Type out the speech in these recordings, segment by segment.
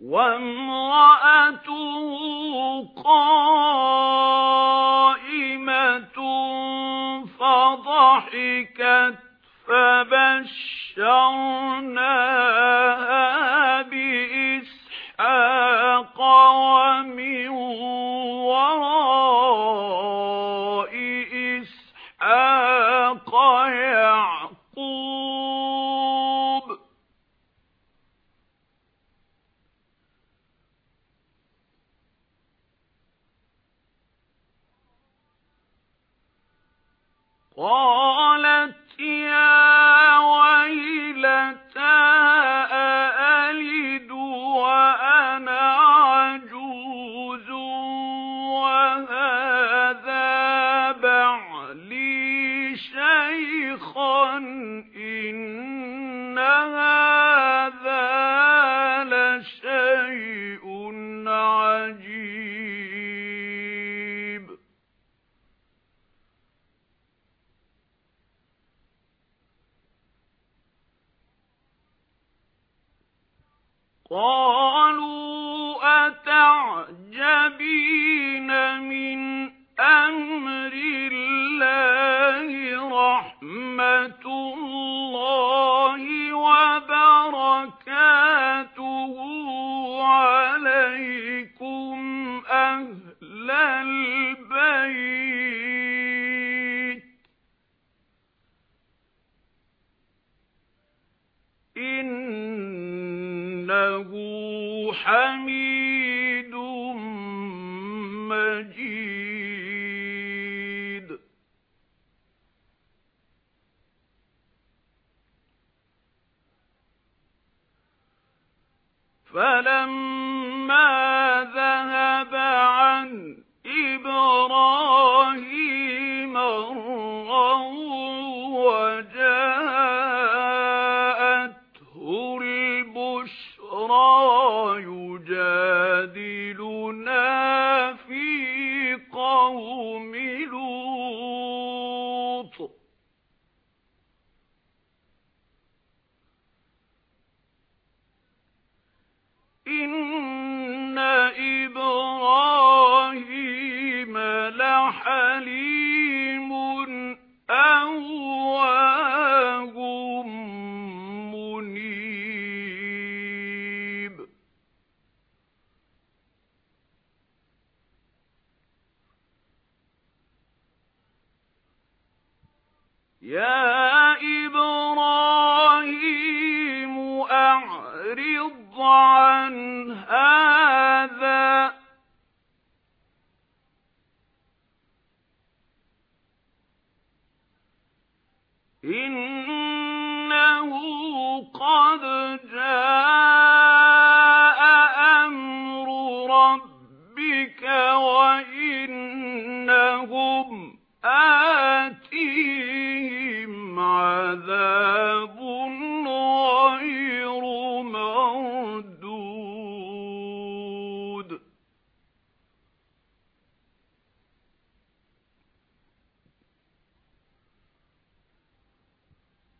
وَامْرَأَتُهُ قَائِمَةٌ فَضَحِكَتْ فَبَشَّرْنَاهَا قَالَتْ يَا وَيْلَتَى أَأَلِدُ وَأَنَا عَجُوزٌ وَهَذَا بَعْلِي شَيْخًا قَالُوا أَتَعْجَبِينَ مِنْ أَمْرِ اللَّهِ رَحْمَتُ اللَّهِ وَبَرَكَاتُهُ عَلَيْكُمْ إِنَّهُ حَمِيدٌ مَّجِيدٌ. فَلَمَّا يَا إِبْرَاهِيمُ أَعْرِضْ عَنْ هَذَا. إِنَّهُ قَدْ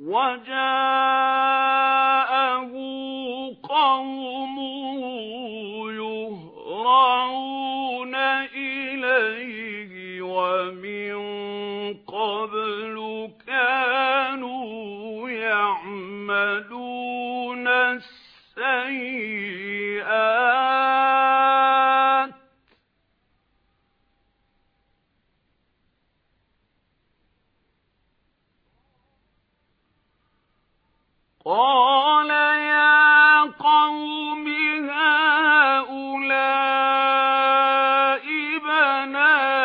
وَجَاءَهُ قَوْمُهُ يُهْرَعُونَ إِلَيْهِ وَمِن قَبْلُ كَانُوا يَعْمَلُونَ السَّيِّئَاتِ قال يا قوم هؤلاء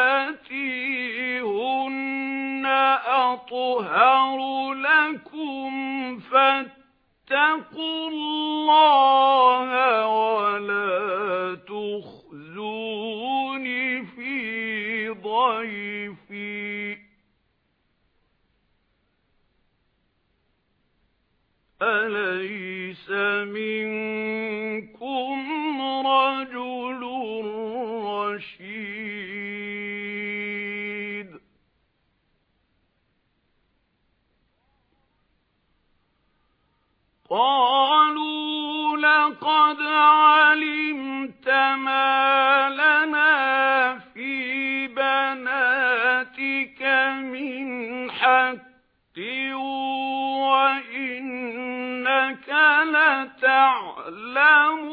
بناتي هن أطهر لكم فاتقوا الله ولا تخزوني في ضيفي أليس منكم رجل رشيد. إِنَّكَ لَتَعْلَمُ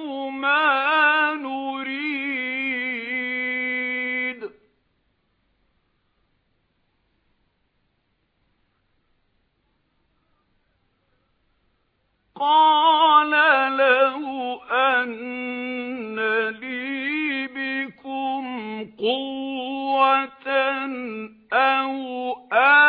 مَا نُرِيدُ. قَالَ لَهُ أَنَّ لِي بِكُمْ قُوَّةً أَوْ أَنَّ